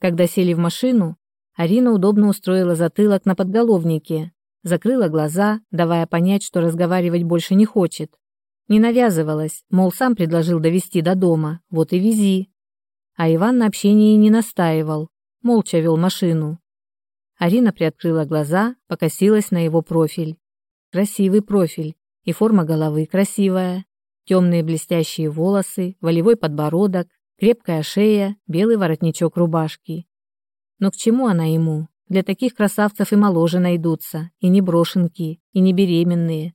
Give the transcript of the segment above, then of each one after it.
Когда сели в машину, Арина удобно устроила затылок на подголовнике, закрыла глаза, давая понять, что разговаривать больше не хочет. Не навязывалась, мол, сам предложил довести до дома, вот и вези. А Иван на общении не настаивал, молча вел машину. Арина приоткрыла глаза, покосилась на его профиль. Красивый профиль, и форма головы красивая. Темные блестящие волосы, волевой подбородок, крепкая шея, белый воротничок рубашки. Но к чему она ему? Для таких красавцев и моложе найдутся, и не брошенки, и не беременные.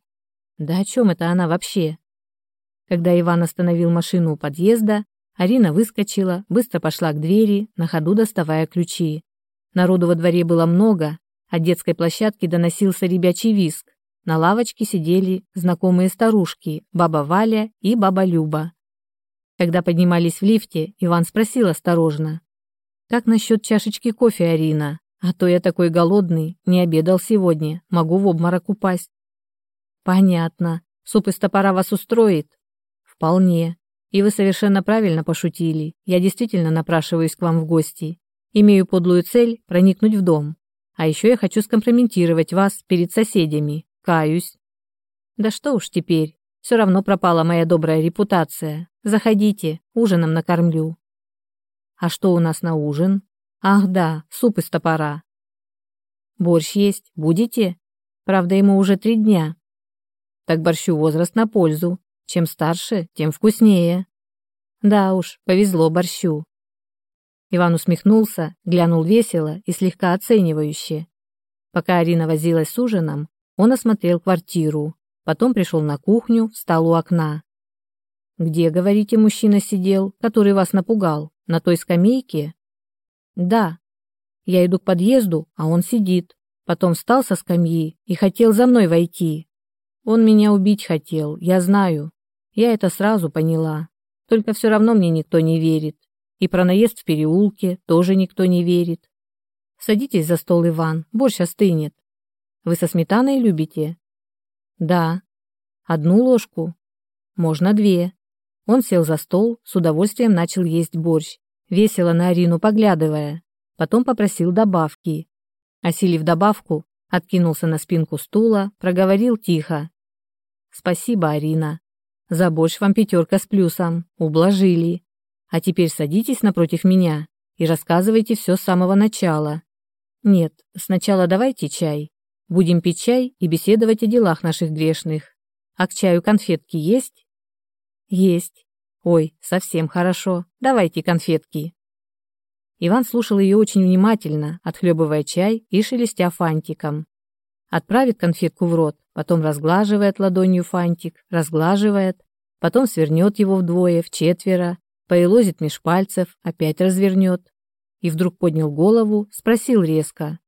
Да о чем это она вообще? Когда Иван остановил машину у подъезда, Арина выскочила, быстро пошла к двери, на ходу доставая ключи. Народу во дворе было много, от детской площадки доносился ребячий визг. На лавочке сидели знакомые старушки, баба Валя и баба Люба. Когда поднимались в лифте, Иван спросил осторожно. «Как насчет чашечки кофе, Арина?» А то я такой голодный, не обедал сегодня, могу в обморок упасть. Понятно. Суп из топора вас устроит? Вполне. И вы совершенно правильно пошутили. Я действительно напрашиваюсь к вам в гости. Имею подлую цель проникнуть в дом. А еще я хочу скомпрометировать вас перед соседями. Каюсь. Да что уж теперь. Все равно пропала моя добрая репутация. Заходите, ужином накормлю. А что у нас на ужин? Ах да, суп из топора. Борщ есть, будете? Правда, ему уже три дня. Так борщу возраст на пользу. Чем старше, тем вкуснее. Да уж, повезло борщу. Иван усмехнулся, глянул весело и слегка оценивающе. Пока Арина возилась с ужином, он осмотрел квартиру, потом пришел на кухню, встал у окна. «Где, говорите, мужчина сидел, который вас напугал? На той скамейке?» Да. Я иду к подъезду, а он сидит. Потом встал со скамьи и хотел за мной войти. Он меня убить хотел, я знаю. Я это сразу поняла. Только все равно мне никто не верит. И про наезд в переулке тоже никто не верит. Садитесь за стол, Иван, борщ остынет. Вы со сметаной любите? Да. Одну ложку? Можно две. Он сел за стол, с удовольствием начал есть борщ весело на Арину поглядывая. Потом попросил добавки. Осилив добавку, откинулся на спинку стула, проговорил тихо. «Спасибо, Арина. За борщ вам пятерка с плюсом. Ублажили. А теперь садитесь напротив меня и рассказывайте все с самого начала. Нет, сначала давайте чай. Будем пить чай и беседовать о делах наших грешных. А к чаю конфетки есть?» «Есть. Ой, совсем хорошо. Давайте конфетки. Иван слушал ее очень внимательно, отхлебывая чай и шелестя фантиком. Отправит конфетку в рот, потом разглаживает ладонью фантик, разглаживает, потом свернет его вдвое, в четверо, поелозит меж пальцев, опять развернет. И вдруг поднял голову, спросил резко.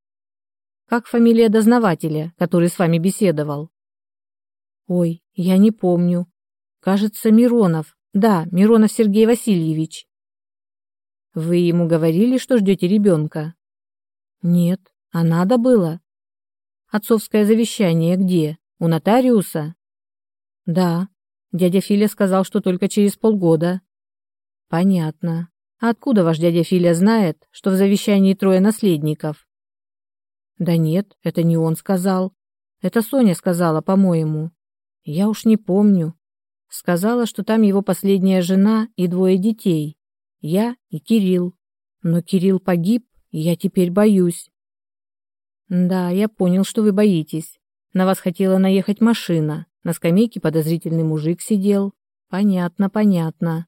«Как фамилия дознавателя, который с вами беседовал?» «Ой, я не помню. Кажется, Миронов. Да, Миронов Сергей Васильевич. Вы ему говорили, что ждете ребенка? Нет, а надо было. Отцовское завещание где? У нотариуса? Да. Дядя Филя сказал, что только через полгода. Понятно. А откуда ваш дядя Филя знает, что в завещании трое наследников? Да нет, это не он сказал. Это Соня сказала, по-моему. Я уж не помню. Сказала, что там его последняя жена и двое детей. Я и Кирилл. Но Кирилл погиб, и я теперь боюсь. Да, я понял, что вы боитесь. На вас хотела наехать машина. На скамейке подозрительный мужик сидел. Понятно, понятно.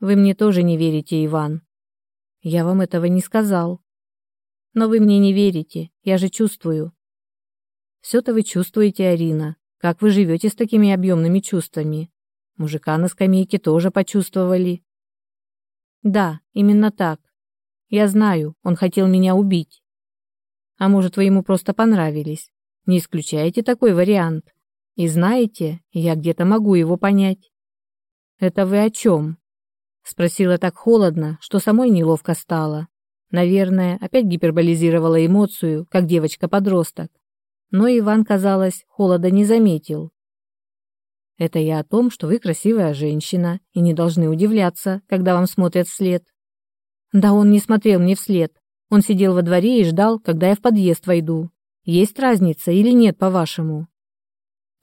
Вы мне тоже не верите, Иван. Я вам этого не сказал. Но вы мне не верите, я же чувствую. Все-то вы чувствуете, Арина. Как вы живете с такими объемными чувствами? Мужика на скамейке тоже почувствовали. Да, именно так. Я знаю, он хотел меня убить. А может, вы ему просто понравились? Не исключаете такой вариант. И знаете, я где-то могу его понять. Это вы о чем? Спросила так холодно, что самой неловко стало. Наверное, опять гиперболизировала эмоцию, как девочка-подросток но Иван, казалось, холода не заметил. Это я о том, что вы красивая женщина и не должны удивляться, когда вам смотрят вслед. Да он не смотрел мне вслед. Он сидел во дворе и ждал, когда я в подъезд войду. Есть разница или нет, по-вашему?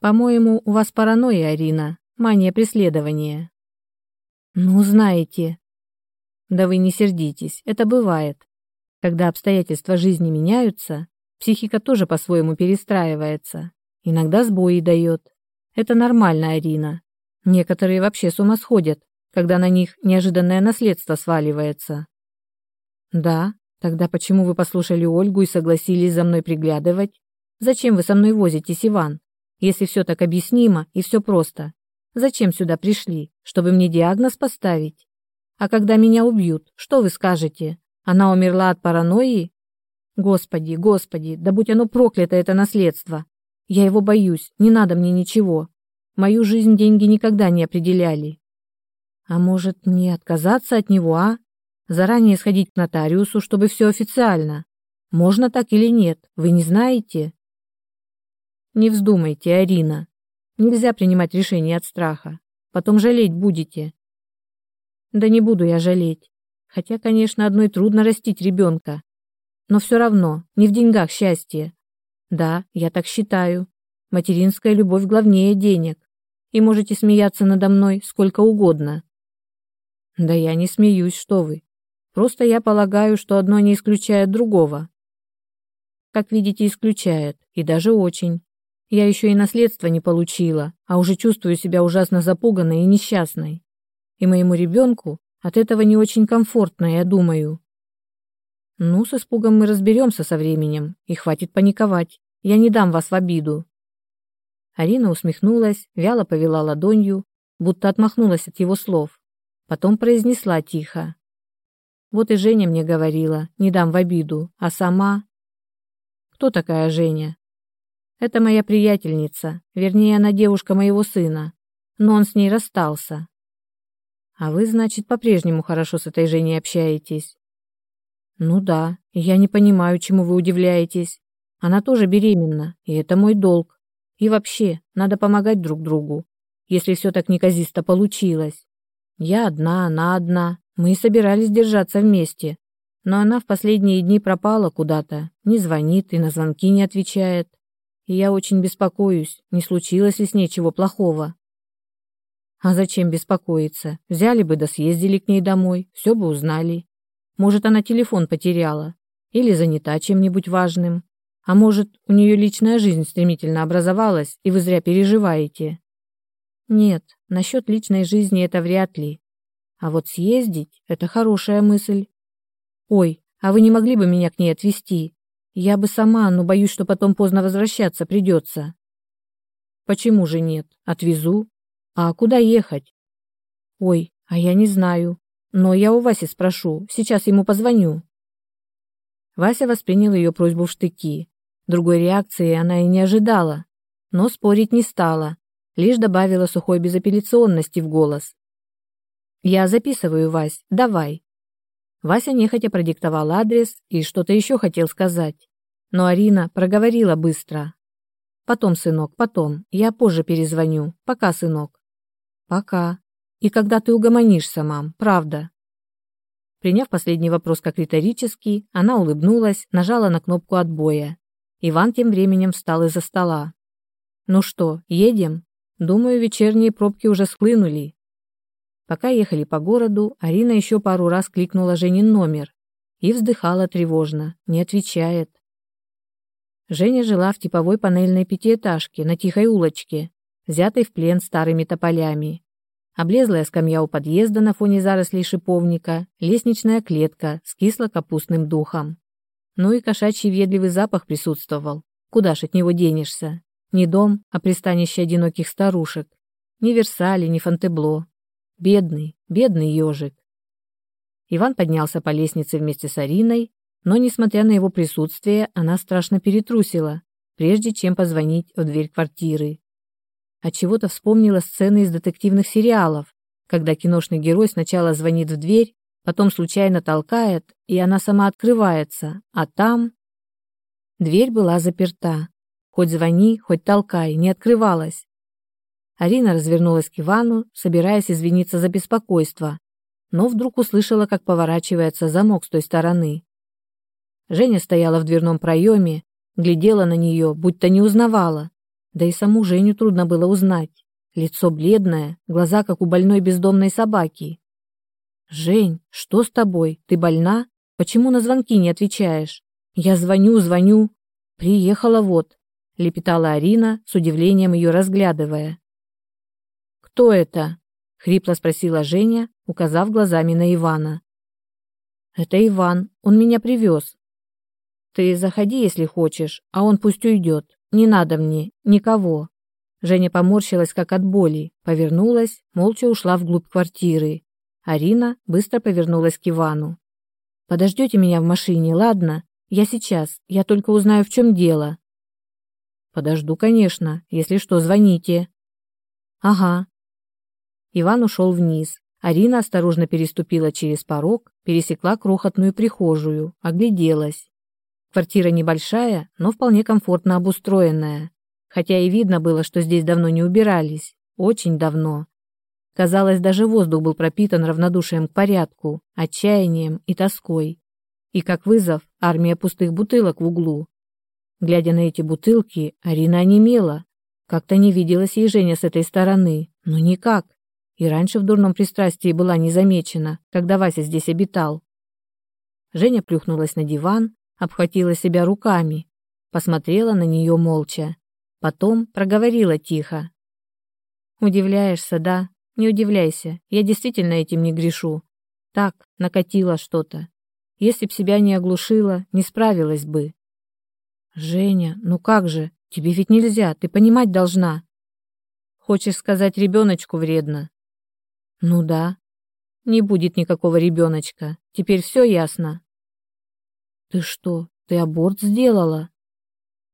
По-моему, у вас паранойя, Арина, мания преследования. Ну, знаете. Да вы не сердитесь, это бывает. Когда обстоятельства жизни меняются, психика тоже по-своему перестраивается. Иногда сбои дает. Это нормально, Арина. Некоторые вообще с ума сходят, когда на них неожиданное наследство сваливается. Да, тогда почему вы послушали Ольгу и согласились за мной приглядывать? Зачем вы со мной возитесь, Иван? Если все так объяснимо и все просто. Зачем сюда пришли? Чтобы мне диагноз поставить? А когда меня убьют, что вы скажете? Она умерла от паранойи? Господи, господи, да будь оно проклято, это наследство. Я его боюсь, не надо мне ничего. Мою жизнь деньги никогда не определяли. А может, мне отказаться от него, а? Заранее сходить к нотариусу, чтобы все официально. Можно так или нет, вы не знаете? Не вздумайте, Арина. Нельзя принимать решения от страха. Потом жалеть будете. Да не буду я жалеть. Хотя, конечно, одной трудно растить ребенка. Но все равно, не в деньгах счастье, да, я так считаю. Материнская любовь главнее денег. И можете смеяться надо мной сколько угодно. Да я не смеюсь, что вы. Просто я полагаю, что одно не исключает другого. Как видите, исключает, и даже очень. Я еще и наследство не получила, а уже чувствую себя ужасно запуганной и несчастной. И моему ребенку от этого не очень комфортно, я думаю. Ну, с испугом мы разберемся со временем, и хватит паниковать. Я не дам вас в обиду. Арина усмехнулась, вяло повела ладонью, будто отмахнулась от его слов. Потом произнесла тихо. Вот и Женя мне говорила, не дам в обиду, а сама... Кто такая Женя? Это моя приятельница, вернее, она девушка моего сына, но он с ней расстался. А вы, значит, по-прежнему хорошо с этой Женей общаетесь? Ну да, я не понимаю, чему вы удивляетесь. Она тоже беременна, и это мой долг. И вообще, надо помогать друг другу, если все так неказисто получилось. Я одна, она одна. Мы и собирались держаться вместе. Но она в последние дни пропала куда-то, не звонит и на звонки не отвечает. И я очень беспокоюсь, не случилось ли с ней чего плохого. А зачем беспокоиться? Взяли бы да съездили к ней домой, все бы узнали. Может, она телефон потеряла или занята чем-нибудь важным. А может, у нее личная жизнь стремительно образовалась, и вы зря переживаете? Нет, насчет личной жизни это вряд ли. А вот съездить – это хорошая мысль. Ой, а вы не могли бы меня к ней отвезти? Я бы сама, но боюсь, что потом поздно возвращаться придется. Почему же нет? Отвезу. А куда ехать? Ой, а я не знаю. Но я у Васи спрошу, сейчас ему позвоню. Вася воспринял ее просьбу в штыки. Другой реакции она и не ожидала, но спорить не стала, лишь добавила сухой безапелляционности в голос. «Я записываю, Вась, давай». Вася нехотя продиктовал адрес и что-то еще хотел сказать, но Арина проговорила быстро. «Потом, сынок, потом. Я позже перезвоню. Пока, сынок». «Пока», и когда ты угомонишься, мам, правда?» Приняв последний вопрос как риторический, она улыбнулась, нажала на кнопку отбоя. Иван тем временем встал из-за стола. «Ну что, едем? Думаю, вечерние пробки уже схлынули». Пока ехали по городу, Арина еще пару раз кликнула Женин номер и вздыхала тревожно, не отвечает. Женя жила в типовой панельной пятиэтажке на тихой улочке, взятой в плен старыми тополями. Облезлая скамья у подъезда на фоне зарослей шиповника, лестничная клетка с кисло-капустным духом. Ну и кошачий ведливый запах присутствовал. Куда ж от него денешься? Не дом, а пристанище одиноких старушек. Ни Версали, ни Фонтебло. Бедный, бедный ежик. Иван поднялся по лестнице вместе с Ариной, но, несмотря на его присутствие, она страшно перетрусила, прежде чем позвонить в дверь квартиры. От чего то вспомнила сцены из детективных сериалов, когда киношный герой сначала звонит в дверь, потом случайно толкает, и она сама открывается, а там... Дверь была заперта. Хоть звони, хоть толкай, не открывалась. Арина развернулась к Ивану, собираясь извиниться за беспокойство, но вдруг услышала, как поворачивается замок с той стороны. Женя стояла в дверном проеме, глядела на нее, будто не узнавала. Да и саму Женю трудно было узнать. Лицо бледное, глаза как у больной бездомной собаки. «Жень, что с тобой? Ты больна? Почему на звонки не отвечаешь? Я звоню, звоню. Приехала вот», — лепетала Арина, с удивлением ее разглядывая. «Кто это?» — хрипло спросила Женя, указав глазами на Ивана. «Это Иван, он меня привез. Ты заходи, если хочешь, а он пусть уйдет. Не надо мне, никого». Женя поморщилась, как от боли, повернулась, молча ушла вглубь квартиры. Арина быстро повернулась к Ивану. «Подождете меня в машине, ладно? Я сейчас, я только узнаю, в чем дело». «Подожду, конечно. Если что, звоните». «Ага». Иван ушел вниз. Арина осторожно переступила через порог, пересекла крохотную прихожую, огляделась. Квартира небольшая, но вполне комфортно обустроенная. Хотя и видно было, что здесь давно не убирались. Очень давно. Казалось, даже воздух был пропитан равнодушием к порядку, отчаянием и тоской. И как вызов армия пустых бутылок в углу. Глядя на эти бутылки, Арина онемела. Как-то не виделась ей Женя с этой стороны. Ну никак и раньше в дурном пристрастии была не замечена, когда Вася здесь обитал. Женя плюхнулась на диван, обхватила себя руками, посмотрела на нее молча. Потом проговорила тихо. «Удивляешься, да? Не удивляйся, я действительно этим не грешу. Так, накатило что-то. Если б себя не оглушила, не справилась бы». «Женя, ну как же? Тебе ведь нельзя, ты понимать должна». «Хочешь сказать, ребеночку вредно?» Ну да. Не будет никакого ребеночка. Теперь все ясно. Ты что, ты аборт сделала?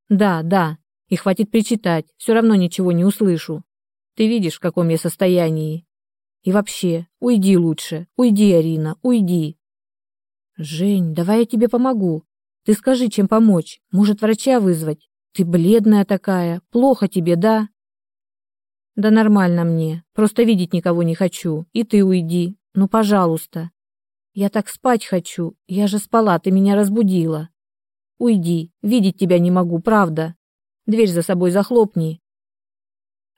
Да, да. И хватит причитать. Все равно ничего не услышу. Ты видишь, в каком я состоянии. И вообще, уйди лучше. Уйди, Арина, уйди. Жень, давай я тебе помогу. Ты скажи, чем помочь. Может, врача вызвать? Ты бледная такая. Плохо тебе, да? Да нормально мне. Просто видеть никого не хочу. И ты уйди. Ну, пожалуйста. Я так спать хочу. Я же спала, ты меня разбудила. Уйди. Видеть тебя не могу, правда. Дверь за собой захлопни.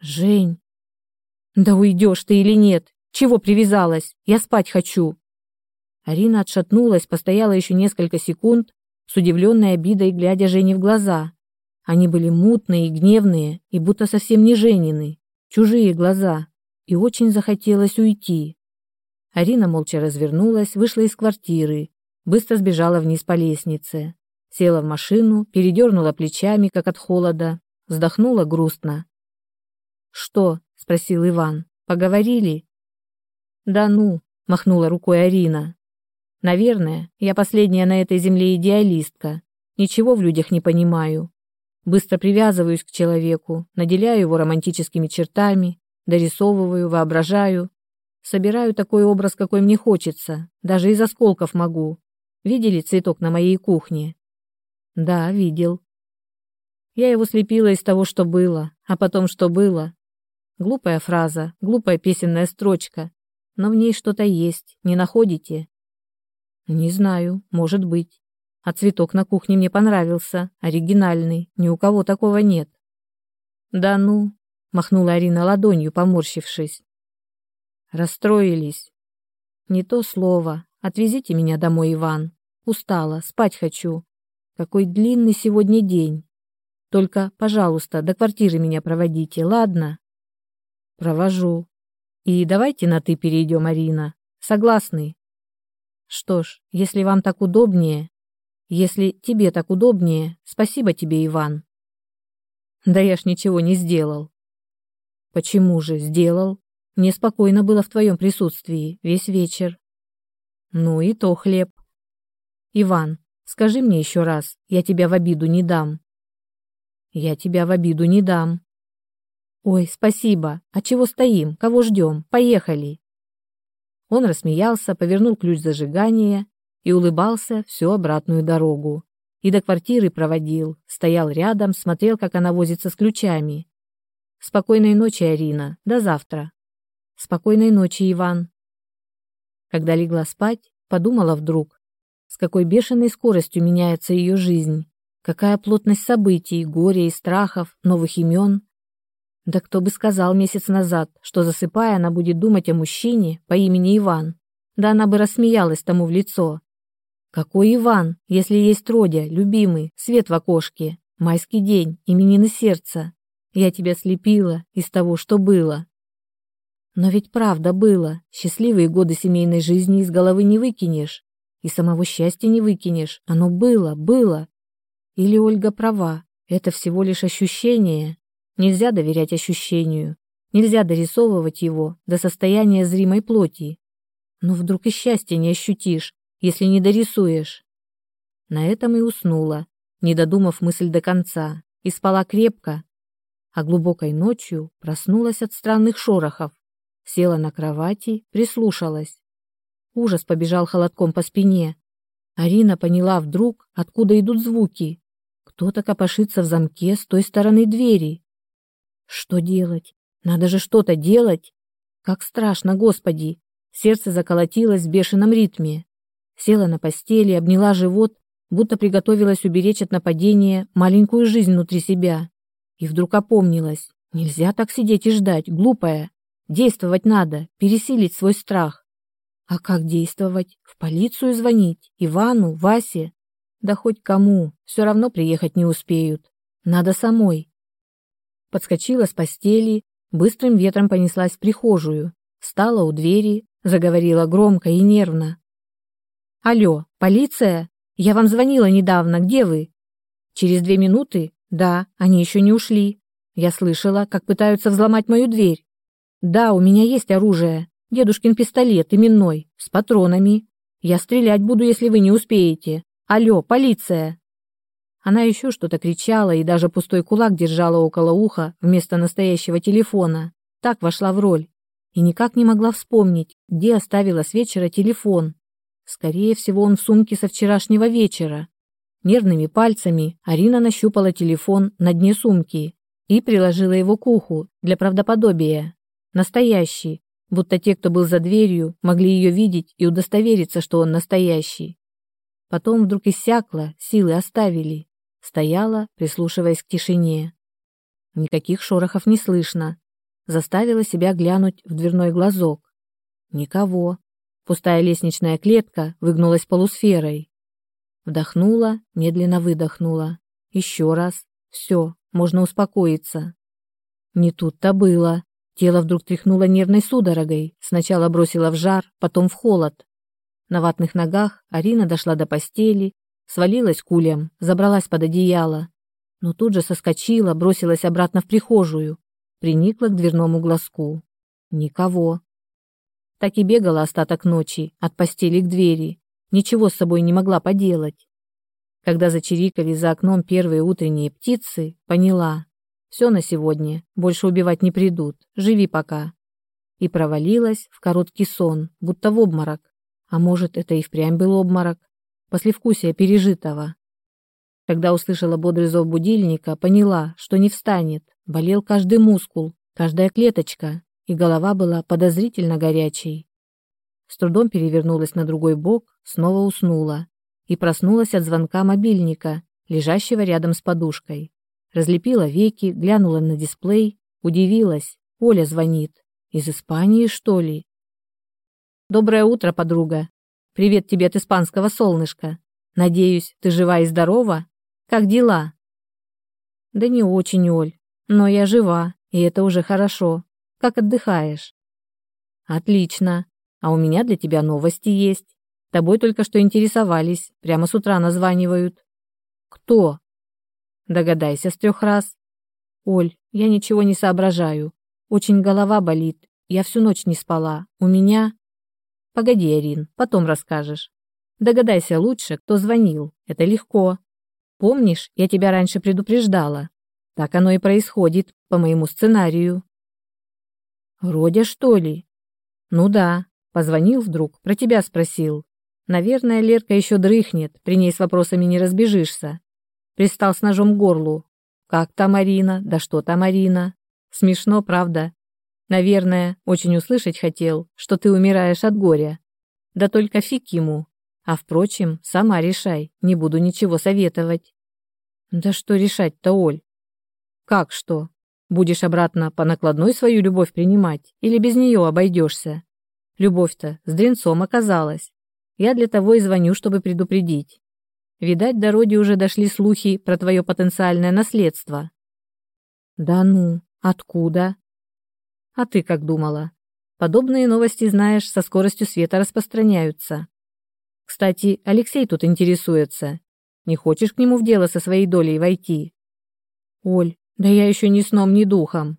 Жень. Да уйдешь ты или нет? Чего привязалась? Я спать хочу. Арина отшатнулась, постояла еще несколько секунд, с удивленной обидой глядя Жене в глаза. Они были мутные и гневные, и будто совсем не Женины чужие глаза, и очень захотелось уйти. Арина молча развернулась, вышла из квартиры, быстро сбежала вниз по лестнице, села в машину, передернула плечами, как от холода, вздохнула грустно. «Что?» — спросил Иван. «Поговорили?» «Да ну!» — махнула рукой Арина. «Наверное, я последняя на этой земле идеалистка. Ничего в людях не понимаю. Быстро привязываюсь к человеку, наделяю его романтическими чертами, дорисовываю, воображаю. Собираю такой образ, какой мне хочется, даже из осколков могу. Видели цветок на моей кухне? Да, видел. Я его слепила из того, что было, а потом что было. Глупая фраза, глупая песенная строчка, но в ней что-то есть, не находите? Не знаю, может быть. А цветок на кухне мне понравился, оригинальный, ни у кого такого нет. Да ну, махнула Арина ладонью, поморщившись. Расстроились. Не то слово. Отвезите меня домой, Иван. Устала, спать хочу. Какой длинный сегодня день. Только, пожалуйста, до квартиры меня проводите, ладно? Провожу. И давайте на ты перейдем, Арина. Согласны? Что ж, если вам так удобнее, если тебе так удобнее, спасибо тебе, Иван. Да я ж ничего не сделал. Почему же сделал? Мне спокойно было в твоем присутствии весь вечер. Ну и то хлеб. Иван, скажи мне еще раз, я тебя в обиду не дам. Я тебя в обиду не дам. Ой, спасибо. А чего стоим? Кого ждем? Поехали. Он рассмеялся, повернул ключ зажигания и улыбался всю обратную дорогу. И до квартиры проводил, стоял рядом, смотрел, как она возится с ключами. Спокойной ночи, Арина. До завтра. Спокойной ночи, Иван. Когда легла спать, подумала вдруг, с какой бешеной скоростью меняется ее жизнь, какая плотность событий, горя и страхов, новых имен. Да кто бы сказал месяц назад, что засыпая она будет думать о мужчине по имени Иван. Да она бы рассмеялась тому в лицо. Какой Иван, если есть Родя, любимый, свет в окошке, майский день, именины сердца. Я тебя слепила из того, что было. Но ведь правда было. Счастливые годы семейной жизни из головы не выкинешь. И самого счастья не выкинешь. Оно было, было. Или Ольга права. Это всего лишь ощущение. Нельзя доверять ощущению. Нельзя дорисовывать его до состояния зримой плоти. Но вдруг и счастья не ощутишь, если не дорисуешь. На этом и уснула, не додумав мысль до конца, и спала крепко, а глубокой ночью проснулась от странных шорохов, села на кровати, прислушалась. Ужас побежал холодком по спине. Арина поняла вдруг, откуда идут звуки. Кто-то копошится в замке с той стороны двери. Что делать? Надо же что-то делать. Как страшно, Господи! Сердце заколотилось в бешеном ритме. Села на постели, обняла живот, будто приготовилась уберечь от нападения маленькую жизнь внутри себя. И вдруг опомнилась. Нельзя так сидеть и ждать, глупая. Действовать надо, пересилить свой страх. А как действовать? В полицию звонить? Ивану? Васе? Да хоть кому, все равно приехать не успеют. Надо самой. Подскочила с постели, быстрым ветром понеслась в прихожую, встала у двери, заговорила громко и нервно. «Алло, полиция? Я вам звонила недавно, где вы?» «Через две минуты? Да, они еще не ушли. Я слышала, как пытаются взломать мою дверь. Да, у меня есть оружие. Дедушкин пистолет, именной, с патронами. Я стрелять буду, если вы не успеете. Алло, полиция!» Она еще что-то кричала и даже пустой кулак держала около уха вместо настоящего телефона. Так вошла в роль. И никак не могла вспомнить, где оставила с вечера телефон. Скорее всего, он в сумке со вчерашнего вечера. Нервными пальцами Арина нащупала телефон на дне сумки и приложила его к уху для правдоподобия. Настоящий, будто те, кто был за дверью, могли ее видеть и удостовериться, что он настоящий. Потом вдруг иссякла, силы оставили. Стояла, прислушиваясь к тишине. Никаких шорохов не слышно. Заставила себя глянуть в дверной глазок. Никого. Пустая лестничная клетка выгнулась полусферой. Вдохнула, медленно выдохнула. Еще раз. Все, можно успокоиться. Не тут-то было. Тело вдруг тряхнуло нервной судорогой. Сначала бросило в жар, потом в холод. На ватных ногах Арина дошла до постели, свалилась кулем, забралась под одеяло. Но тут же соскочила, бросилась обратно в прихожую, приникла к дверному глазку. Никого. Так и бегала остаток ночи, от постели к двери. Ничего с собой не могла поделать. Когда зачирикали за окном первые утренние птицы, поняла. Все на сегодня, больше убивать не придут, живи пока. И провалилась в короткий сон, будто в обморок. А может, это и впрямь был обморок, послевкусие пережитого. Когда услышала бодрый зов будильника, поняла, что не встанет, болел каждый мускул, каждая клеточка, и голова была подозрительно горячей. С трудом перевернулась на другой бок, снова уснула и проснулась от звонка мобильника, лежащего рядом с подушкой. Разлепила веки, глянула на дисплей, удивилась. Оля звонит. Из Испании, что ли? Доброе утро, подруга. Привет тебе от испанского солнышка. Надеюсь, ты жива и здорова? Как дела? Да не очень, Оль, но я жива, и это уже хорошо. Как отдыхаешь? Отлично. А у меня для тебя новости есть. Тобой только что интересовались, прямо с утра названивают. Кто? Догадайся с трех раз. Оль, я ничего не соображаю. Очень голова болит. Я всю ночь не спала. У меня... Погоди, Арин, потом расскажешь. Догадайся лучше, кто звонил. Это легко. Помнишь, я тебя раньше предупреждала. Так оно и происходит, по моему сценарию. Родя, что ли? Ну да, позвонил вдруг, про тебя спросил. Наверное, Лерка еще дрыхнет, при ней с вопросами не разбежишься. Пристал с ножом к горлу. Как там Марина? Да что там Марина? Смешно, правда? Наверное, очень услышать хотел, что ты умираешь от горя. Да только фиг ему. А впрочем, сама решай, не буду ничего советовать. Да что решать-то, Оль? Как что? Будешь обратно по накладной свою любовь принимать или без нее обойдешься? Любовь-то с дренцом оказалась. Я для того и звоню, чтобы предупредить. Видать, до Роди уже дошли слухи про твое потенциальное наследство. Да ну, откуда? А ты как думала? Подобные новости, знаешь, со скоростью света распространяются. Кстати, Алексей тут интересуется. Не хочешь к нему в дело со своей долей войти? Оль, да я еще ни сном, ни духом.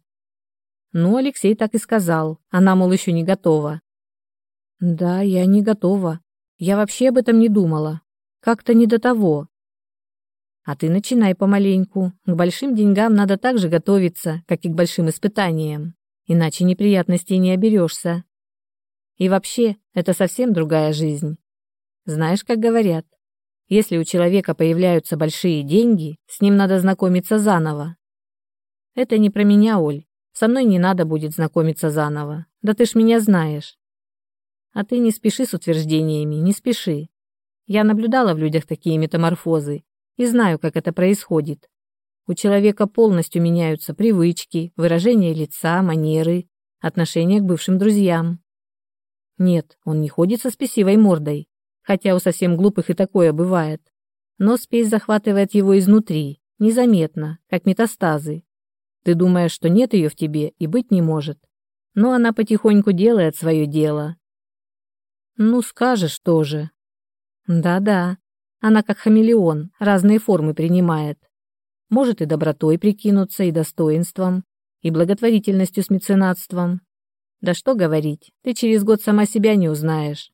Ну, Алексей так и сказал. Она, мол, еще не готова. Да, я не готова. Я вообще об этом не думала. Как-то не до того. А ты начинай помаленьку. К большим деньгам надо так же готовиться, как и к большим испытаниям иначе неприятностей не оберешься. И вообще, это совсем другая жизнь. Знаешь, как говорят, если у человека появляются большие деньги, с ним надо знакомиться заново. Это не про меня, Оль. Со мной не надо будет знакомиться заново. Да ты ж меня знаешь. А ты не спеши с утверждениями, не спеши. Я наблюдала в людях такие метаморфозы и знаю, как это происходит. У человека полностью меняются привычки, выражение лица, манеры, отношение к бывшим друзьям. Нет, он не ходит со спесивой мордой, хотя у совсем глупых и такое бывает. Но спесь захватывает его изнутри, незаметно, как метастазы. Ты думаешь, что нет ее в тебе и быть не может. Но она потихоньку делает свое дело. Ну, скажешь тоже. Да-да, она как хамелеон, разные формы принимает. Может и добротой прикинуться, и достоинством, и благотворительностью с меценатством. Да что говорить, ты через год сама себя не узнаешь.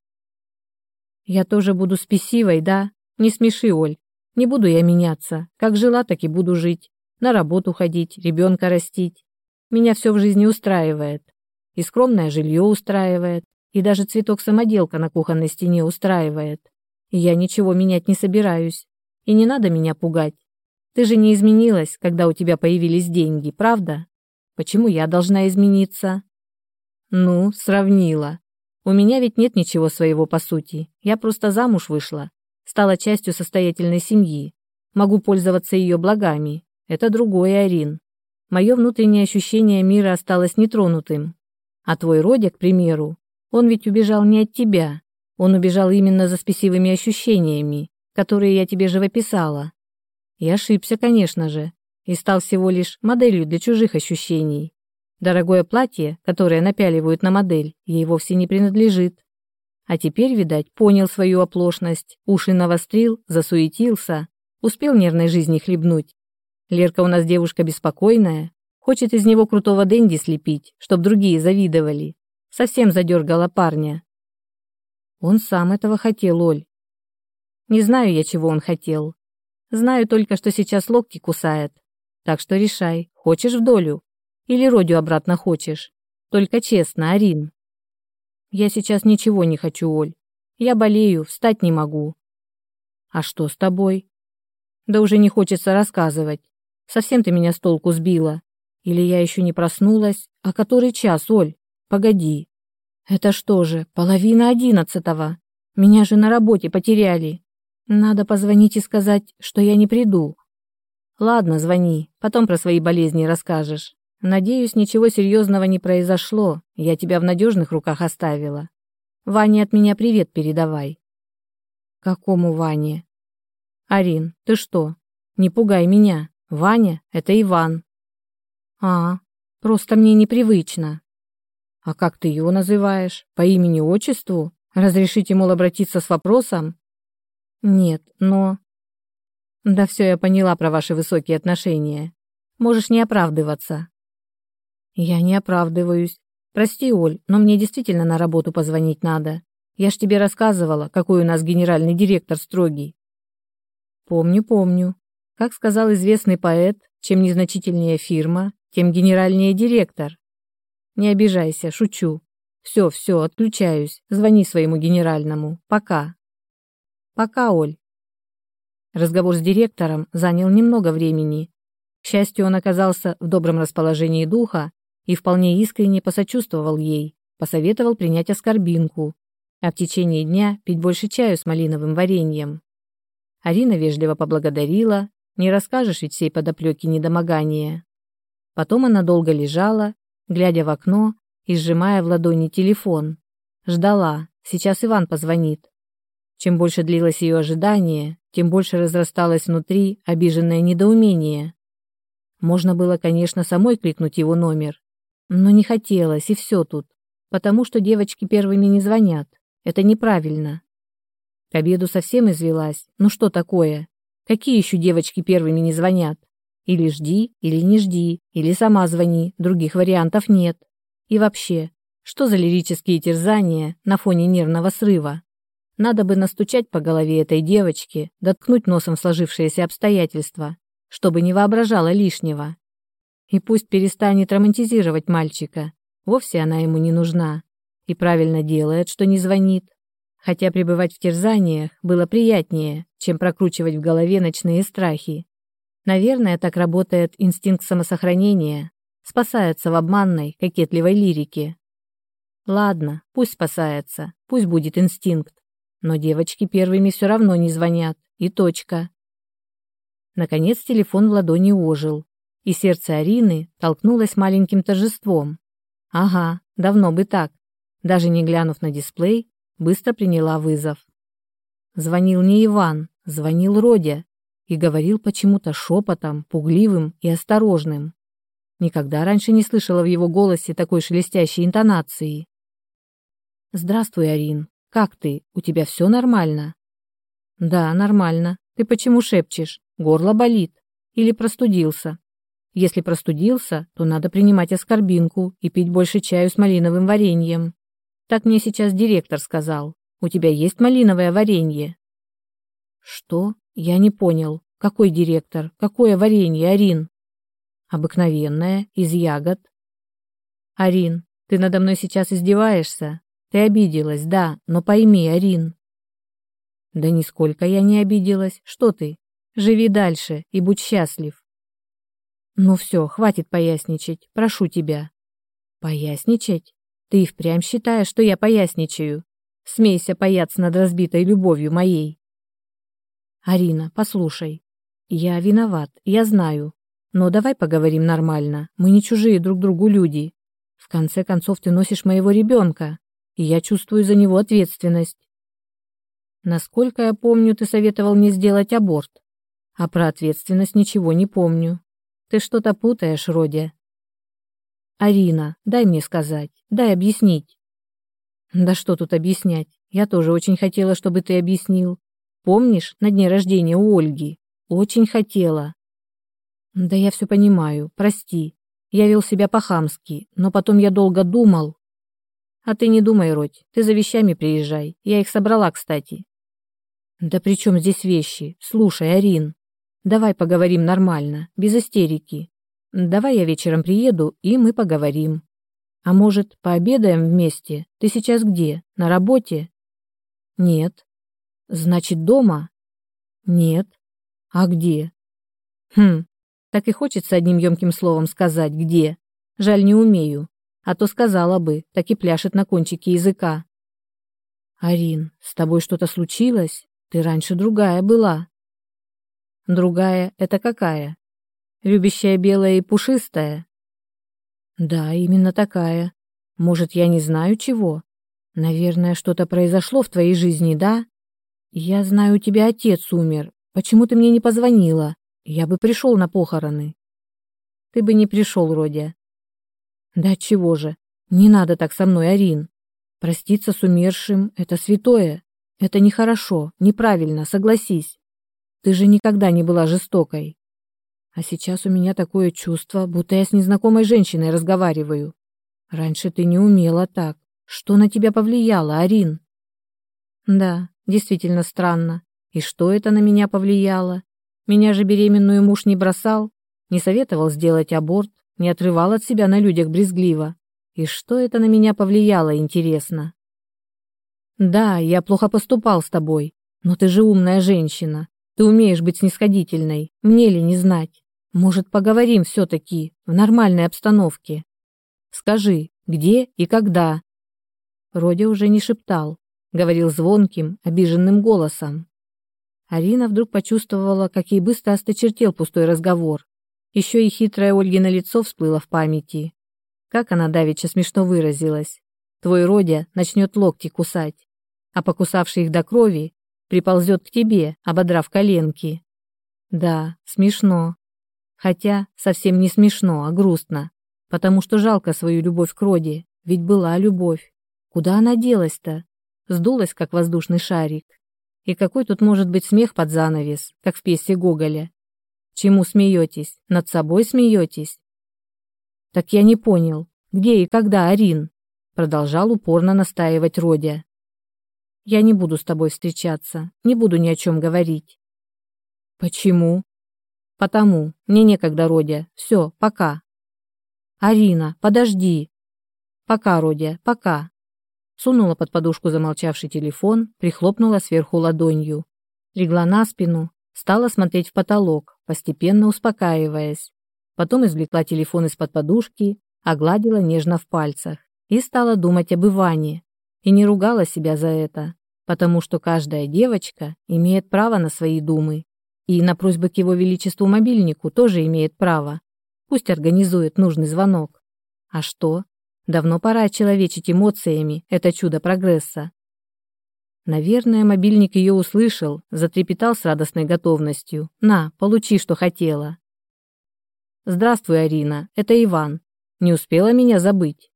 Я тоже буду спесивой, да? Не смеши, Оль. Не буду я меняться. Как жила, так и буду жить. На работу ходить, ребенка растить. Меня все в жизни устраивает. И скромное жилье устраивает, и даже цветок-самоделка на кухонной стене устраивает. Я ничего менять не собираюсь. И не надо меня пугать. Ты же не изменилась, когда у тебя появились деньги, правда? Почему я должна измениться? Ну, сравнила. У меня ведь нет ничего своего по сути. Я просто замуж вышла, стала частью состоятельной семьи. Могу пользоваться ее благами. Это другое, Арин. Мое внутреннее ощущение мира осталось нетронутым. А твой Родя, к примеру, он ведь убежал не от тебя. Он убежал именно за спесивыми ощущениями, которые я тебе живописала. И ошибся, конечно же, и стал всего лишь моделью для чужих ощущений. Дорогое платье, которое напяливают на модель, ей вовсе не принадлежит. А теперь, видать, понял свою оплошность, уши навострил, засуетился, успел нервной жизни хлебнуть. Лерка у нас девушка беспокойная, хочет из него крутого денди слепить, чтоб другие завидовали. Совсем задергала парня. Он сам этого хотел, Оль. Не знаю я, чего он хотел, Знаю только, что сейчас локти кусает. Так что решай, хочешь в долю? Или Родю обратно хочешь? Только честно, Арин. Я сейчас ничего не хочу, Оль. Я болею, встать не могу. А что с тобой? Да уже не хочется рассказывать. Совсем ты меня с толку сбила. Или я еще не проснулась? А который час, Оль? Погоди. Это что же, половина одиннадцатого? Меня же на работе потеряли. Надо позвонить и сказать, что я не приду. Ладно, звони, потом про свои болезни расскажешь. Надеюсь, ничего серьезного не произошло, я тебя в надежных руках оставила. Ване от меня привет передавай. Какому Ване? Арин, ты что? Не пугай меня. Ваня — это Иван. А, просто мне непривычно. А как ты его называешь? По имени-отчеству? Разрешите, мол, обратиться с вопросом? Нет, но... Да все я поняла про ваши высокие отношения. Можешь не оправдываться. Я не оправдываюсь. Прости, Оль, но мне действительно на работу позвонить надо. Я ж тебе рассказывала, какой у нас генеральный директор строгий. Помню, помню. Как сказал известный поэт, чем незначительнее фирма, тем генеральнее директор. Не обижайся, шучу. Все, все, отключаюсь. Звони своему генеральному. Пока. Пока, Оль. Разговор с директором занял немного времени. К счастью, он оказался в добром расположении духа и вполне искренне посочувствовал ей, посоветовал принять аскорбинку. а в течение дня пить больше чаю с малиновым вареньем. Арина вежливо поблагодарила, не расскажешь ведь всей подоплеки недомогания. Потом она долго лежала, глядя в окно и сжимая в ладони телефон. Ждала, сейчас Иван позвонит. Чем больше длилось ее ожидание, тем больше разрасталось внутри обиженное недоумение. Можно было, конечно, самой кликнуть его номер, но не хотелось, и все тут, потому что девочки первыми не звонят. Это неправильно. К обеду совсем извелась. Ну что такое? Какие еще девочки первыми не звонят? Или жди, или не жди, или сама звони, других вариантов нет. И вообще, что за лирические терзания на фоне нервного срыва? Надо бы настучать по голове этой девочки, доткнуть носом сложившиеся обстоятельства, чтобы не воображала лишнего. И пусть перестанет романтизировать мальчика, вовсе она ему не нужна. И правильно делает, что не звонит. Хотя пребывать в терзаниях было приятнее, чем прокручивать в голове ночные страхи. Наверное, так работает инстинкт самосохранения, спасается в обманной, кокетливой лирике. Ладно, пусть спасается, пусть будет инстинкт, но девочки первыми все равно не звонят, и точка. Наконец телефон в ладони ожил, и сердце Арины толкнулось маленьким торжеством. Ага, давно бы так. Даже не глянув на дисплей, быстро приняла вызов. Звонил не Иван, звонил Родя и говорил почему-то шепотом, пугливым и осторожным. Никогда раньше не слышала в его голосе такой шелестящей интонации. «Здравствуй, Арин. Как ты? У тебя все нормально?» «Да, нормально. Ты почему шепчешь? Горло болит? Или простудился?» «Если простудился, то надо принимать аскорбинку и пить больше чаю с малиновым вареньем. Так мне сейчас директор сказал. У тебя есть малиновое варенье?» «Что? Я не понял. Какой директор? Какое варенье, Арин?» Обыкновенная, из ягод. Арин, ты надо мной сейчас издеваешься? Ты обиделась, да, но пойми, Арин. Да нисколько я не обиделась. Что ты? Живи дальше и будь счастлив. Ну все, хватит поясничать, прошу тебя. Поясничать? Ты и впрямь считаешь, что я поясничаю? Смейся паяться над разбитой любовью моей. Арина, послушай. Я виноват, я знаю. Но давай поговорим нормально. Мы не чужие друг другу люди. В конце концов, ты носишь моего ребенка, и я чувствую за него ответственность. Насколько я помню, ты советовал мне сделать аборт. А про ответственность ничего не помню. Ты что-то путаешь, Родя. Арина, дай мне сказать, дай объяснить. Да что тут объяснять? Я тоже очень хотела, чтобы ты объяснил. Помнишь, на дне рождения у Ольги? Очень хотела. Да я все понимаю, прости. Я вел себя по-хамски, но потом я долго думал. А ты не думай, Родь, ты за вещами приезжай. Я их собрала, кстати. Да при чем здесь вещи? Слушай, Арин, давай поговорим нормально, без истерики. Давай я вечером приеду, и мы поговорим. А может, пообедаем вместе? Ты сейчас где? На работе? Нет. Значит, дома? Нет. А где? Хм, так и хочется одним емким словом сказать, где. Жаль, не умею. А то сказала бы, так и пляшет на кончике языка. Арин, с тобой что-то случилось? Ты раньше другая была. Другая — это какая? Любящая белая и пушистая? Да, именно такая. Может, я не знаю чего? Наверное, что-то произошло в твоей жизни, да? Я знаю, у тебя отец умер. Почему ты мне не позвонила? Я бы пришел на похороны. Ты бы не пришел, Родя. Да чего же? Не надо так со мной, Арин. Проститься с умершим — это святое. Это нехорошо, неправильно, согласись. Ты же никогда не была жестокой. А сейчас у меня такое чувство, будто я с незнакомой женщиной разговариваю. Раньше ты не умела так. Что на тебя повлияло, Арин? Да, действительно странно. И что это на меня повлияло? Меня же беременную муж не бросал, не советовал сделать аборт, не отрывал от себя на людях брезгливо. И что это на меня повлияло, интересно? Да, я плохо поступал с тобой, но ты же умная женщина. Ты умеешь быть снисходительной, мне ли не знать? Может, поговорим все-таки в нормальной обстановке? Скажи, где и когда?» Родя уже не шептал, говорил звонким, обиженным голосом. Арина вдруг почувствовала, как ей быстро осточертел пустой разговор. Еще и хитрое Ольгино лицо всплыло в памяти. Как она давеча смешно выразилась. Твой Родя начнет локти кусать, а покусавший их до крови приползет к тебе, ободрав коленки. Да, смешно. Хотя совсем не смешно, а грустно, потому что жалко свою любовь к Роде, ведь была любовь. Куда она делась-то? Сдулась, как воздушный шарик. И какой тут может быть смех под занавес, как в пьесе Гоголя? Чему смеетесь? Над собой смеетесь? Так я не понял, где и когда Арин? Продолжал упорно настаивать Родя. Я не буду с тобой встречаться, не буду ни о чем говорить. Почему? Потому, мне некогда, Родя. Все, пока. Арина, подожди. Пока, Родя, пока. Сунула под подушку замолчавший телефон, прихлопнула сверху ладонью. Легла на спину, стала смотреть в потолок, постепенно успокаиваясь. Потом извлекла телефон из-под подушки, огладила нежно в пальцах и стала думать об Иване. И не ругала себя за это, потому что каждая девочка имеет право на свои думы. И на просьбы к его величеству мобильнику тоже имеет право. Пусть организует нужный звонок. А что? Давно пора человечить эмоциями это чудо прогресса. Наверное, мобильник ее услышал, затрепетал с радостной готовностью. «На, получи, что хотела». «Здравствуй, Арина, это Иван. Не успела меня забыть?»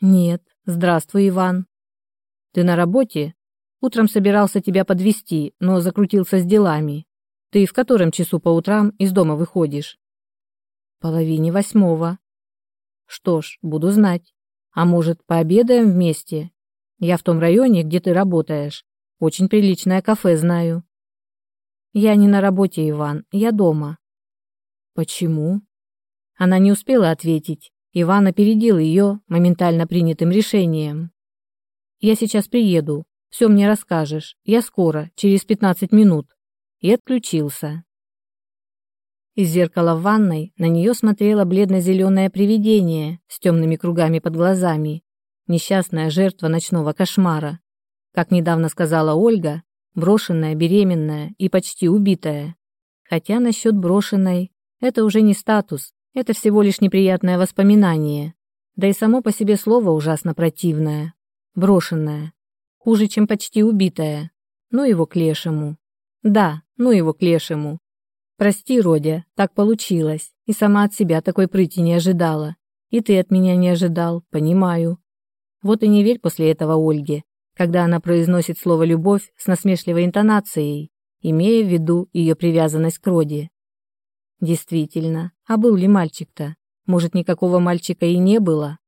«Нет, здравствуй, Иван». «Ты на работе? Утром собирался тебя подвести, но закрутился с делами. Ты в котором часу по утрам из дома выходишь?» «Половине восьмого». «Что ж, буду знать. А может, пообедаем вместе? Я в том районе, где ты работаешь. Очень приличное кафе знаю. Я не на работе, Иван, я дома. Почему? Она не успела ответить. Иван опередил ее моментально принятым решением. Я сейчас приеду. Все мне расскажешь. Я скоро, через 15 минут. И отключился. Из зеркала в ванной на нее смотрело бледно-зеленое привидение с темными кругами под глазами несчастная жертва ночного кошмара. Как недавно сказала Ольга, брошенная, беременная и почти убитая. Хотя насчет брошенной это уже не статус, это всего лишь неприятное воспоминание. Да и само по себе слово ужасно противное. Брошенная. Хуже, чем почти убитая. Ну его к лешему. Да, ну его к лешему. Прости, Родя, так получилось. И сама от себя такой прыти не ожидала. И ты от меня не ожидал, понимаю. Вот и не верь после этого Ольге, когда она произносит слово «любовь» с насмешливой интонацией, имея в виду ее привязанность к Роде. Действительно, а был ли мальчик-то? Может, никакого мальчика и не было?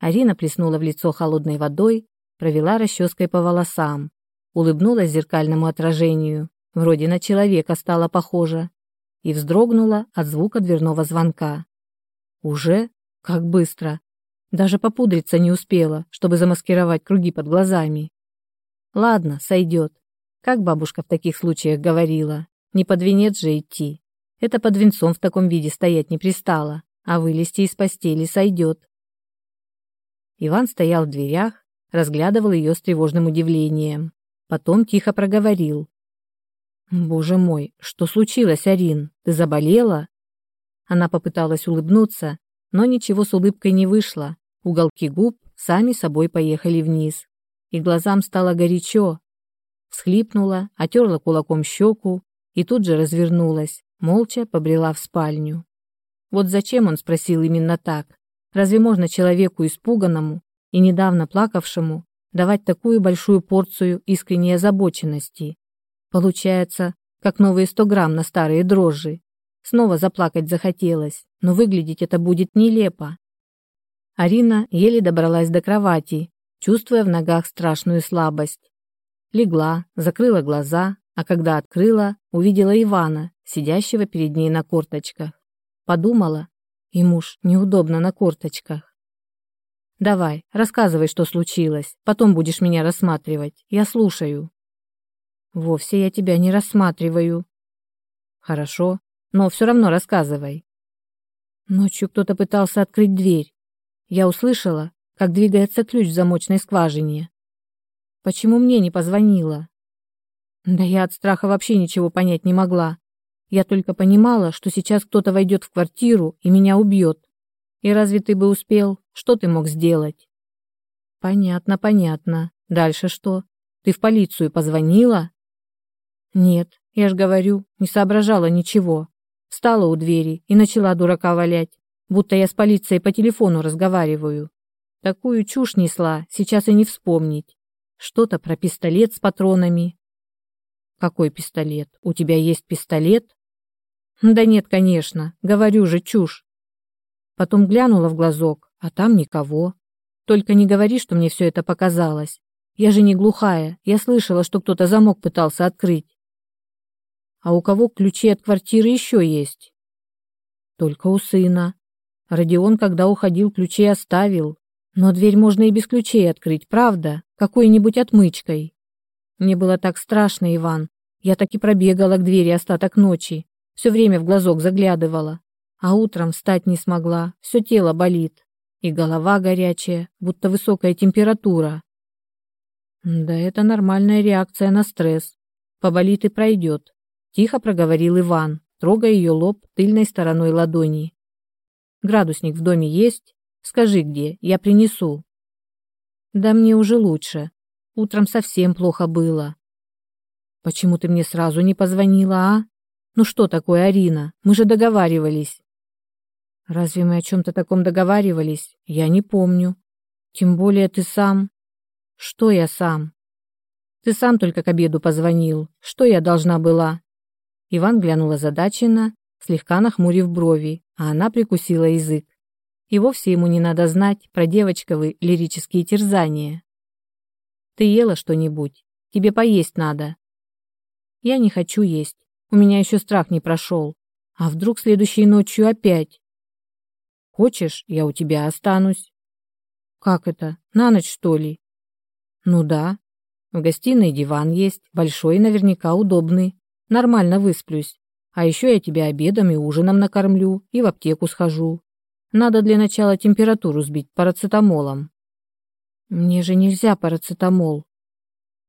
Арина плеснула в лицо холодной водой, провела расческой по волосам, улыбнулась зеркальному отражению, вроде на человека стала похожа, и вздрогнула от звука дверного звонка. Уже? Как быстро! Даже попудриться не успела, чтобы замаскировать круги под глазами. Ладно, сойдет. Как бабушка в таких случаях говорила, не под венец же идти. Это под венцом в таком виде стоять не пристало, а вылезти из постели сойдет. Иван стоял в дверях, разглядывал ее с тревожным удивлением. Потом тихо проговорил. «Боже мой, что случилось, Арин? Ты заболела?» Она попыталась улыбнуться, но ничего с улыбкой не вышло. Уголки губ сами собой поехали вниз. И глазам стало горячо. Всхлипнула, отерла кулаком щеку и тут же развернулась, молча побрела в спальню. Вот зачем он спросил именно так? Разве можно человеку испуганному и недавно плакавшему давать такую большую порцию искренней озабоченности? Получается, как новые сто грамм на старые дрожжи. Снова заплакать захотелось, но выглядеть это будет нелепо. Арина еле добралась до кровати, чувствуя в ногах страшную слабость. Легла, закрыла глаза, а когда открыла, увидела Ивана, сидящего перед ней на корточках. Подумала, и муж неудобно на корточках. «Давай, рассказывай, что случилось, потом будешь меня рассматривать, я слушаю». «Вовсе я тебя не рассматриваю». «Хорошо, но все равно рассказывай. Ночью кто-то пытался открыть дверь. Я услышала, как двигается ключ в замочной скважине. Почему мне не позвонила? Да я от страха вообще ничего понять не могла. Я только понимала, что сейчас кто-то войдет в квартиру и меня убьет. И разве ты бы успел? Что ты мог сделать? Понятно, понятно. Дальше что? Ты в полицию позвонила? Нет, я ж говорю, не соображала ничего. Встала у двери и начала дурака валять, будто я с полицией по телефону разговариваю. Такую чушь несла, сейчас и не вспомнить. Что-то про пистолет с патронами. Какой пистолет? У тебя есть пистолет? Да нет, конечно, говорю же, чушь. Потом глянула в глазок, а там никого. Только не говори, что мне все это показалось. Я же не глухая, я слышала, что кто-то замок пытался открыть. А у кого ключи от квартиры еще есть? Только у сына. Родион, когда уходил, ключи оставил. Но дверь можно и без ключей открыть, правда? Какой-нибудь отмычкой. Мне было так страшно, Иван. Я так и пробегала к двери остаток ночи. Все время в глазок заглядывала. А утром встать не смогла. Все тело болит. И голова горячая, будто высокая температура. Да это нормальная реакция на стресс. Поболит и пройдет. Тихо проговорил Иван, трогая ее лоб тыльной стороной ладони. Градусник в доме есть? Скажи где, я принесу. Да мне уже лучше. Утром совсем плохо было. Почему ты мне сразу не позвонила, а? Ну что такое, Арина? Мы же договаривались. Разве мы о чем-то таком договаривались? Я не помню. Тем более ты сам. Что я сам? Ты сам только к обеду позвонил. Что я должна была? Иван глянул озадаченно, слегка нахмурив брови, а она прикусила язык. И вовсе ему не надо знать про девочковые лирические терзания. Ты ела что-нибудь? Тебе поесть надо. Я не хочу есть. У меня еще страх не прошел. А вдруг следующей ночью опять? Хочешь, я у тебя останусь? Как это? На ночь, что ли? Ну да. В гостиной диван есть, большой и наверняка удобный. Нормально высплюсь. А еще я тебя обедом и ужином накормлю и в аптеку схожу. Надо для начала температуру сбить парацетамолом. Мне же нельзя парацетамол.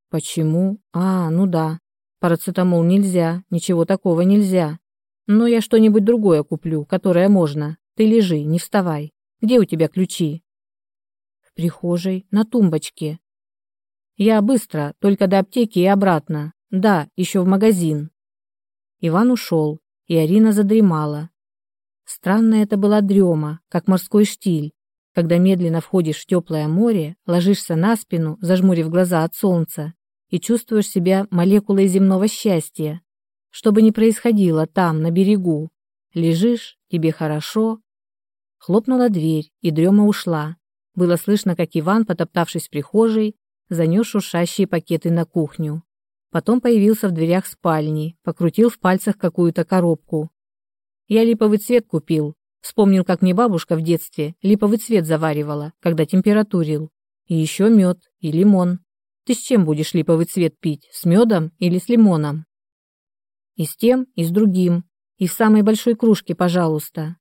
Почему? А, ну да. Парацетамол нельзя, ничего такого нельзя. Но я что-нибудь другое куплю, которое можно. Ты лежи, не вставай. Где у тебя ключи? В прихожей, на тумбочке. Я быстро, только до аптеки и обратно. Да, еще в магазин. Иван ушел, и Арина задремала, Странная это была дрема, как морской штиль, когда медленно входишь в теплое море, ложишься на спину, зажмурив глаза от солнца, и чувствуешь себя молекулой земного счастья. Что бы ни происходило там, на берегу, лежишь, тебе хорошо. Хлопнула дверь, и дрема ушла. Было слышно, как Иван, потоптавшись в прихожей, занес шуршащие пакеты на кухню. Потом появился в дверях спальни, покрутил в пальцах какую-то коробку, я липовый цвет купил. Вспомнил, как мне бабушка в детстве липовый цвет заваривала, когда температурил. И еще мед и лимон. Ты с чем будешь липовый цвет пить? С медом или с лимоном? И с тем, и с другим. И в самой большой кружке, пожалуйста.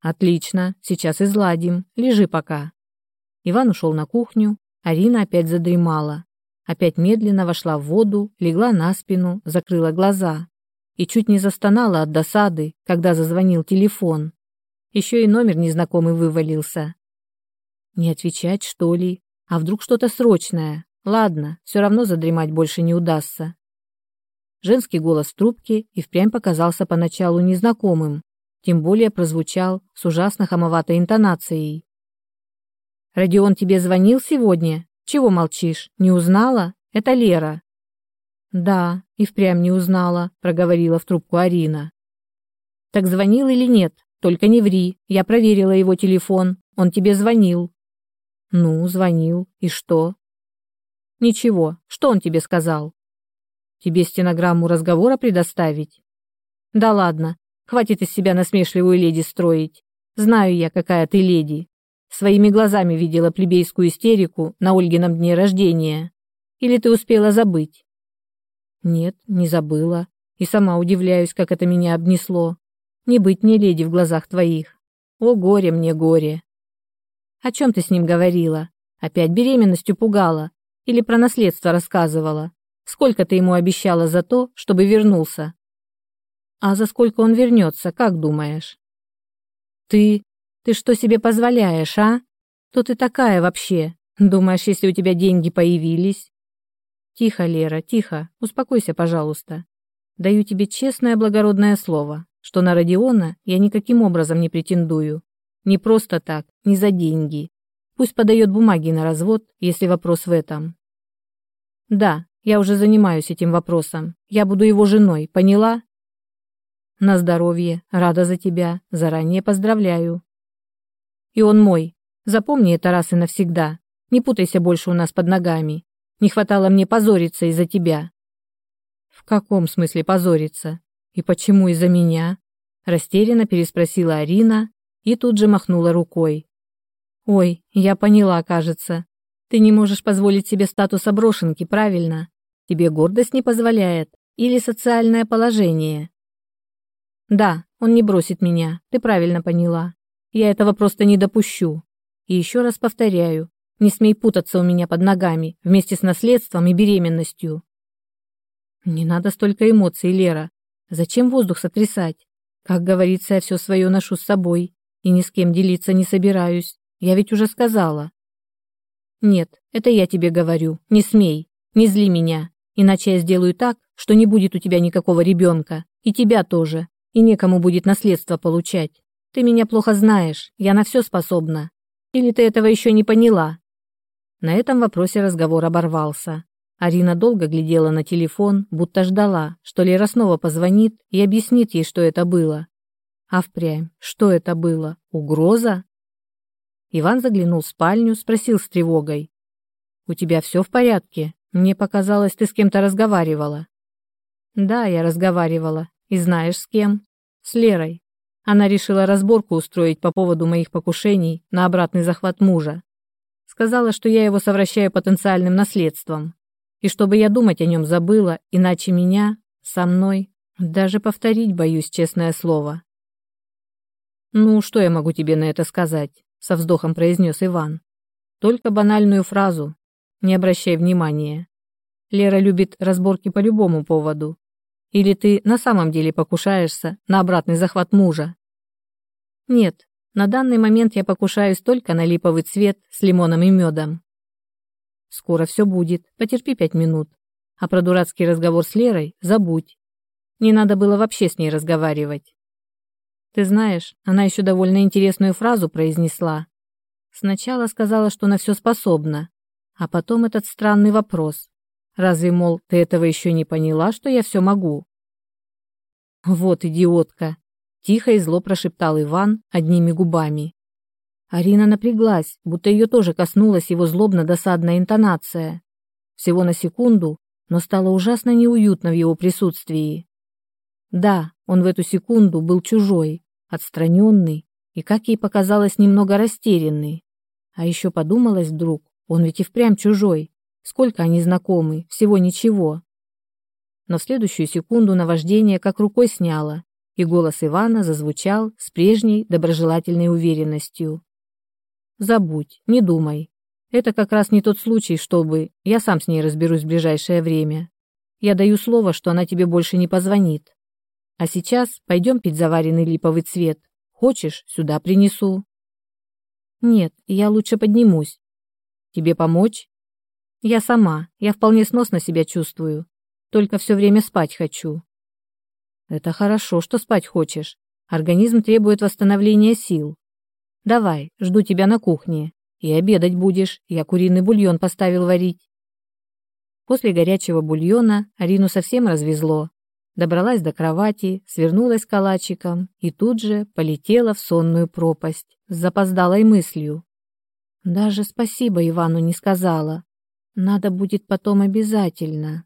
Отлично, сейчас изладим. Лежи пока. Иван ушел на кухню, Арина опять задремала. Опять медленно вошла в воду, легла на спину, закрыла глаза и чуть не застонала от досады, когда зазвонил телефон. Еще и номер незнакомый вывалился. Не отвечать, что ли? А вдруг что-то срочное? Ладно, все равно задремать больше не удастся. Женский голос в трубке и впрямь показался поначалу незнакомым, тем более прозвучал с ужасно хамоватой интонацией. «Родион тебе звонил сегодня? Чего молчишь? Не узнала? Это Лера». «Да, и впрямь не узнала», — проговорила в трубку Арина. «Так звонил или нет? Только не ври. Я проверила его телефон. Он тебе звонил». «Ну, звонил. И что?» «Ничего. Что он тебе сказал?» «Тебе стенограмму разговора предоставить?» «Да ладно. Хватит из себя насмешливую леди строить. Знаю я, какая ты леди. Своими глазами видела плебейскую истерику на Ольгином дне рождения. Или ты успела забыть?» Нет, не забыла. И сама удивляюсь, как это меня обнесло. Не быть мне леди в глазах твоих. О, горе мне, горе. О чем ты с ним говорила? Опять беременностью пугала? Или про наследство рассказывала? Сколько ты ему обещала за то, чтобы вернулся? А за сколько он вернется, как думаешь? Ты... ты что себе позволяешь, а? Кто ты такая вообще? Думаешь, если у тебя деньги появились? Тихо, Лера, тихо. Успокойся, пожалуйста. Даю тебе честное благородное слово, что на Родиона я никаким образом не претендую. Не просто так, не за деньги. Пусть подает бумаги на развод, если вопрос в этом. Да, я уже занимаюсь этим вопросом. Я буду его женой, поняла? На здоровье, рада за тебя, заранее поздравляю. И он мой. Запомни это раз и навсегда. Не путайся больше у нас под ногами. Не хватало мне позориться из-за тебя. В каком смысле позориться? И почему из-за меня? Растерянно переспросила Арина и тут же махнула рукой. Ой, я поняла, кажется. Ты не можешь позволить себе статус брошенки, правильно? Тебе гордость не позволяет или социальное положение? Да, он не бросит меня, ты правильно поняла. Я этого просто не допущу. И еще раз повторяю, не смей путаться у меня под ногами вместе с наследством и беременностью. Не надо столько эмоций, Лера. Зачем воздух сотрясать? Как говорится, я все свое ношу с собой и ни с кем делиться не собираюсь. Я ведь уже сказала. Нет, это я тебе говорю. Не смей. Не зли меня. Иначе я сделаю так, что не будет у тебя никакого ребенка. И тебя тоже. И некому будет наследство получать. Ты меня плохо знаешь. Я на все способна. Или ты этого еще не поняла?» На этом вопросе разговор оборвался. Арина долго глядела на телефон, будто ждала, что Лера снова позвонит и объяснит ей, что это было. А впрямь, что это было? Угроза? Иван заглянул в спальню, спросил с тревогой. «У тебя все в порядке?» Мне показалось, ты с кем-то разговаривала. Да, я разговаривала. И знаешь с кем? С Лерой. Она решила разборку устроить по поводу моих покушений на обратный захват мужа. Сказала, что я его совращаю потенциальным наследством. И чтобы я думать о нем забыла, иначе меня, со мной, даже повторить боюсь, честное слово. «Ну, что я могу тебе на это сказать?» — со вздохом произнес Иван. «Только банальную фразу, не обращай внимания. Лера любит разборки по любому поводу. Или ты на самом деле покушаешься на обратный захват мужа? Нет, на данный момент я покушаюсь только на липовый цвет с лимоном и медом. Скоро все будет, потерпи пять минут. А про дурацкий разговор с Лерой забудь. Не надо было вообще с ней разговаривать. Ты знаешь, она еще довольно интересную фразу произнесла. Сначала сказала, что на все способна, а потом этот странный вопрос. Разве, мол, ты этого еще не поняла, что я все могу? Вот идиотка. Тихо и зло прошептал Иван одними губами. Арина напряглась, будто ее тоже коснулась его злобно-досадная интонация. Всего на секунду, но стало ужасно неуютно в его присутствии. Да, он в эту секунду был чужой, отстраненный и, как ей показалось, немного растерянный. А еще подумалось вдруг, он ведь и впрямь чужой. Сколько они знакомы, всего ничего. Но в следующую секунду наваждение как рукой сняло, и голос Ивана зазвучал с прежней доброжелательной уверенностью. «Забудь, не думай. Это как раз не тот случай, чтобы... Я сам с ней разберусь в ближайшее время. Я даю слово, что она тебе больше не позвонит. А сейчас пойдем пить заваренный липовый цвет. Хочешь, сюда принесу?» «Нет, я лучше поднимусь. Тебе помочь? Я сама. Я вполне сносно себя чувствую. Только все время спать хочу. Это хорошо, что спать хочешь. Организм требует восстановления сил. Давай, жду тебя на кухне. И обедать будешь. Я куриный бульон поставил варить. После горячего бульона Арину совсем развезло. Добралась до кровати, свернулась калачиком и тут же полетела в сонную пропасть с запоздалой мыслью. Даже спасибо Ивану не сказала. Надо будет потом обязательно.